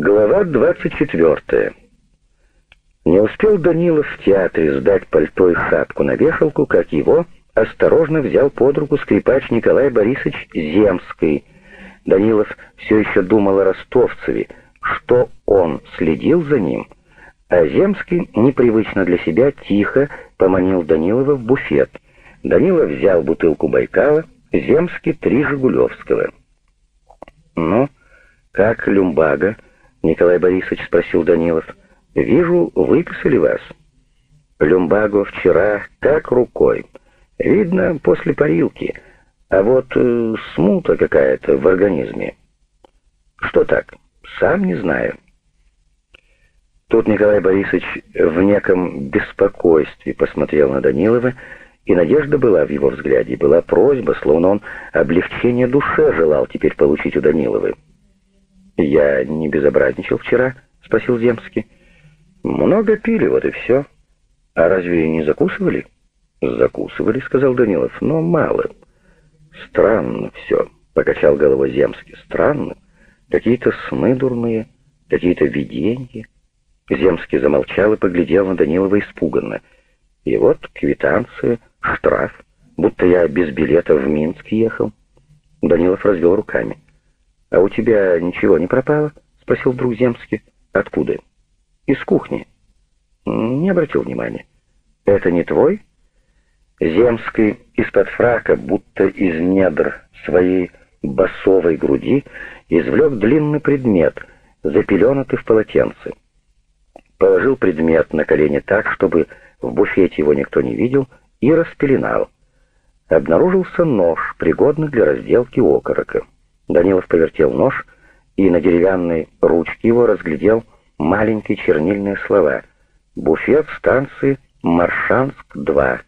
Глава 24. Не успел Данилов в театре сдать пальто и шапку на вешалку, как его осторожно взял под руку скрипач Николай Борисович Земский. Данилов все еще думал о Ростовцеве, что он следил за ним, а Земский непривычно для себя тихо поманил Данилова в буфет. Данилов взял бутылку Байкала, Земский — три Жигулевского. «Ну, как люмбага?» Николай Борисович спросил Данилов. «Вижу, выписали вас». Люмбаго вчера как рукой. Видно, после парилки. А вот э, смута какая-то в организме. Что так? Сам не знаю. Тут Николай Борисович в неком беспокойстве посмотрел на Данилова, и надежда была в его взгляде, была просьба, словно он облегчение душе желал теперь получить у Даниловой. «Я не безобразничал вчера?» — спросил Земский. «Много пили, вот и все. А разве не закусывали?» «Закусывали», — сказал Данилов, — «но мало». «Странно все», — покачал головой Земский. «Странно. Какие-то сны дурные, какие-то видения». Земский замолчал и поглядел на Данилова испуганно. «И вот квитанция, штраф, будто я без билета в Минск ехал». Данилов развел руками. «А у тебя ничего не пропало?» — спросил друг Земский. «Откуда?» «Из кухни». «Не обратил внимания». «Это не твой?» Земский из-под фрака, будто из недр своей басовой груди, извлек длинный предмет, запеленатый в полотенце. Положил предмет на колени так, чтобы в буфете его никто не видел, и распеленал. Обнаружился нож, пригодный для разделки окорока. Данилов повертел нож и на деревянной ручке его разглядел маленькие чернильные слова. «Буфет станции Маршанск-2.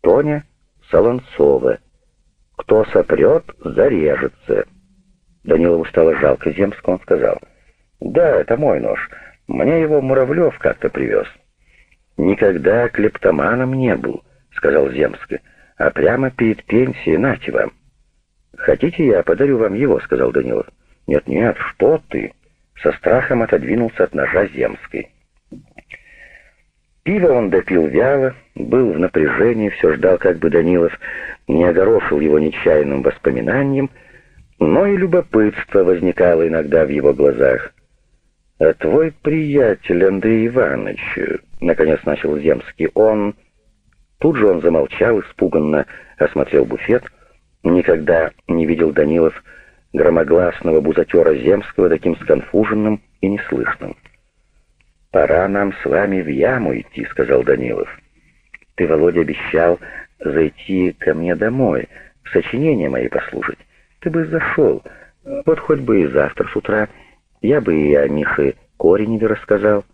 Тоня Солонцова. Кто сопрет, зарежется». Данилову стало жалко Земского, он сказал. «Да, это мой нож. Мне его Муравлев как-то привез». «Никогда клептоманом не был», — сказал Земский. «А прямо перед пенсией, нате вам». «Хотите, я подарю вам его?» — сказал Данилов. «Нет-нет, что ты!» Со страхом отодвинулся от ножа Земской. Пиво он допил вяло, был в напряжении, все ждал, как бы Данилов не огорошил его нечаянным воспоминанием, но и любопытство возникало иногда в его глазах. «А твой приятель Андрей Иванович», — наконец начал Земский, — он... Тут же он замолчал, испуганно осмотрел буфет — Никогда не видел Данилов громогласного бузатера Земского таким сконфуженным и неслышным. «Пора нам с вами в яму идти», — сказал Данилов. «Ты, Володя, обещал зайти ко мне домой, сочинения мои послушать. Ты бы зашел, вот хоть бы и завтра с утра. Я бы и о Мише Кореневе рассказал».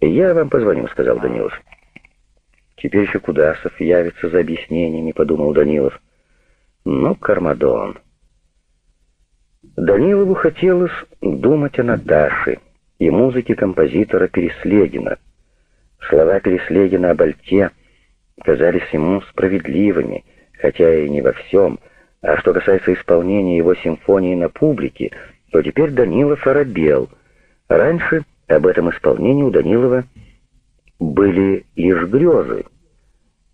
«Я вам позвоню», — сказал Данилов. «Теперь еще Кудасов явится за объяснениями», — подумал Данилов. Ну, Кармадон. Данилову хотелось думать о Наташе и музыке композитора Переслегина. Слова Переслегина об Альте казались ему справедливыми, хотя и не во всем, а что касается исполнения его симфонии на публике, то теперь Данилов оробел. Раньше об этом исполнении у Данилова были лишь грезы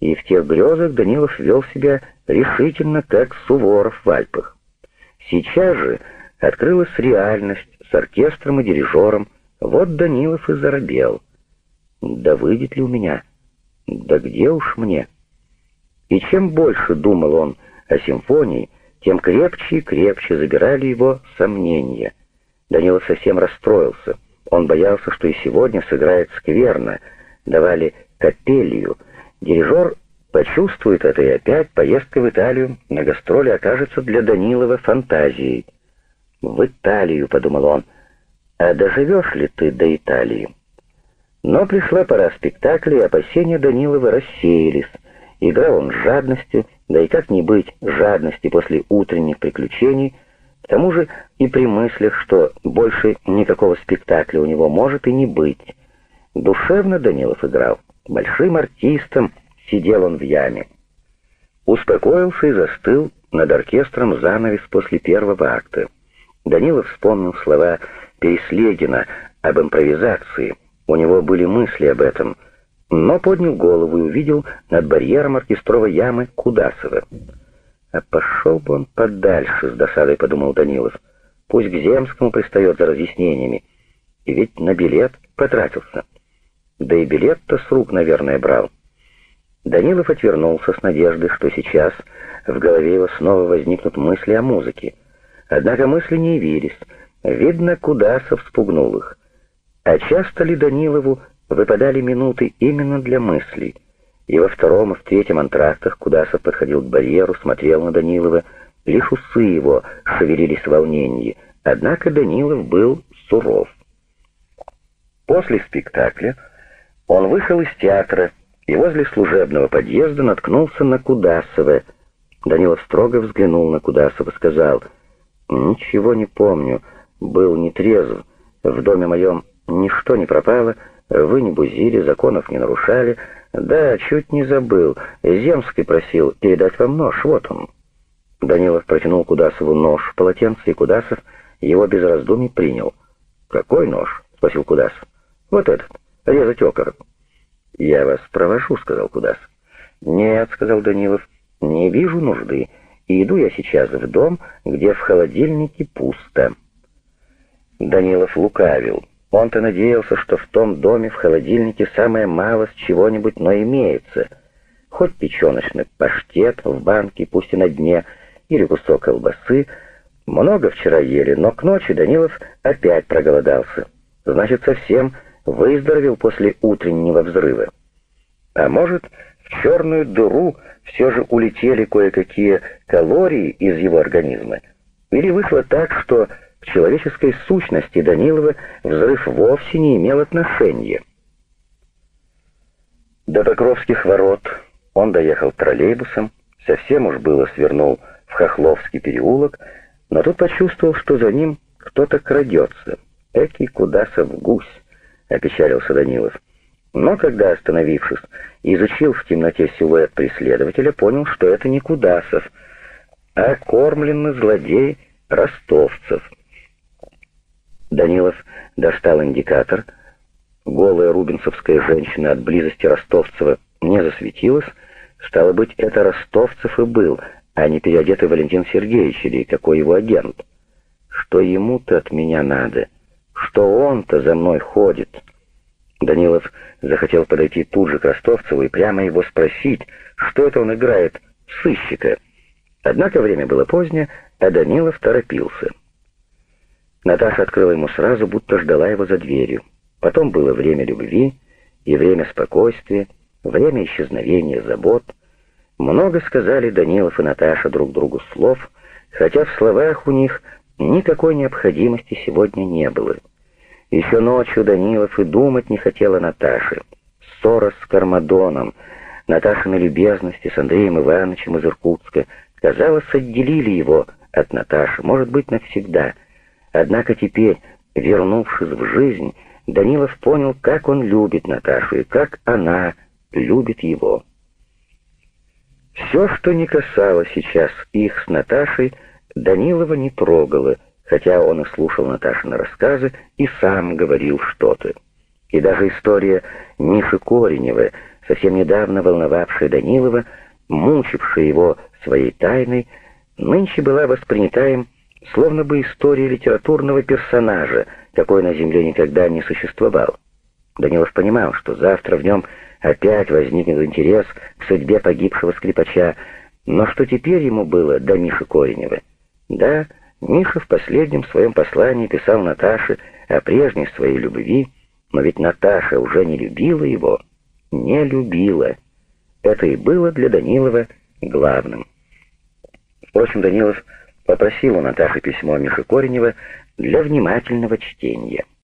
и в тех грезах Данилов вел себя решительно, как Суворов в Альпах. Сейчас же открылась реальность с оркестром и дирижером. Вот Данилов и заробел. Да выйдет ли у меня? Да где уж мне? И чем больше думал он о симфонии, тем крепче и крепче забирали его сомнения. Данилов совсем расстроился. Он боялся, что и сегодня сыграет скверно. Давали капелью — Дирижер почувствует это, и опять поездка в Италию на гастроли окажется для Данилова фантазией. «В Италию», — подумал он, — «а доживешь ли ты до Италии?» Но пришла пора спектакля, и опасения Данилова рассеялись. Играл он с жадностью, да и как не быть жадности после утренних приключений, к тому же и при мыслях, что больше никакого спектакля у него может и не быть. Душевно Данилов играл большим артистом сидел он в яме. Успокоился и застыл над оркестром занавес после первого акта. Данилов вспомнил слова Переслегина об импровизации. У него были мысли об этом, но поднял голову и увидел над барьером оркестровой ямы Кудасова. «А пошел бы он подальше», — с досадой подумал Данилов. «Пусть к Земскому пристает за разъяснениями. И ведь на билет потратился. Да и билет-то с рук, наверное, брал». Данилов отвернулся с надеждой, что сейчас в голове его снова возникнут мысли о музыке. Однако мысли не явились. Видно, Кудасов спугнул их. А часто ли Данилову выпадали минуты именно для мыслей? И во втором и в третьем антрактах Кудасов подходил к барьеру, смотрел на Данилова. Лишь усы его шевелились в волнении. Однако Данилов был суров. После спектакля он вышел из театра и возле служебного подъезда наткнулся на Кудасова. Данилов строго взглянул на Кудасова, сказал, «Ничего не помню, был нетрезв, в доме моем ничто не пропало, вы не бузили, законов не нарушали, да, чуть не забыл, Земский просил передать вам нож, вот он». Данилов протянул Кудасову нож в полотенце, и Кудасов его без раздумий принял. «Какой нож?» — спросил Кудасов. «Вот этот, резать окорок». «Я вас провожу», — сказал Кудас. «Нет», — сказал Данилов, — «не вижу нужды, и иду я сейчас в дом, где в холодильнике пусто». Данилов лукавил. Он-то надеялся, что в том доме в холодильнике самое малость чего-нибудь, но имеется. Хоть печеночный паштет в банке, пусть и на дне, или кусок колбасы. Много вчера ели, но к ночи Данилов опять проголодался. Значит, совсем выздоровел после утреннего взрыва. А может, в черную дыру все же улетели кое-какие калории из его организма? Или вышло так, что к человеческой сущности Данилова взрыв вовсе не имел отношения? До Покровских ворот он доехал троллейбусом, совсем уж было свернул в Хохловский переулок, но тут почувствовал, что за ним кто-то крадется. Экий куда-то в гусь опечалился Данилов. Но когда, остановившись, изучил в темноте силуэт преследователя, понял, что это не Кудасов, а кормленный злодей ростовцев. Данилов достал индикатор. Голая рубинцевская женщина от близости Ростовцева не засветилась. Стало быть, это Ростовцев и был, а не переодетый Валентин Сергеевич или какой его агент. Что ему-то от меня надо? Что он-то за мной ходит. Данилов захотел подойти тут же к Ростовцеву и прямо его спросить, что это он играет сыщика. Однако время было позднее, а Данилов торопился. Наташа открыла ему сразу, будто ждала его за дверью. Потом было время любви и время спокойствия, время исчезновения забот. Много сказали Данилов и Наташа друг другу слов, хотя в словах у них никакой необходимости сегодня не было. Еще ночью Данилов и думать не хотела Наташи. Ссора с Кармадоном, Наташины любезности с Андреем Ивановичем из Иркутска, казалось, отделили его от Наташи, может быть, навсегда. Однако теперь, вернувшись в жизнь, Данилов понял, как он любит Наташу и как она любит его. Все, что не касалось сейчас их с Наташей, Данилова не трогало, хотя он и слушал Наташины рассказы и сам говорил что-то. И даже история Миши Коренева, совсем недавно волновавшая Данилова, мучившая его своей тайной, нынче была воспринята им словно бы история литературного персонажа, какой на Земле никогда не существовал. Данилов понимал, что завтра в нем опять возникнет интерес к судьбе погибшего скрипача, но что теперь ему было до Миши Коренева? Да, Миша в последнем своем послании писал Наташе о прежней своей любви, но ведь Наташа уже не любила его, не любила. Это и было для Данилова главным. Впрочем, Данилов попросил у Наташи письмо Миши Коренева для внимательного чтения.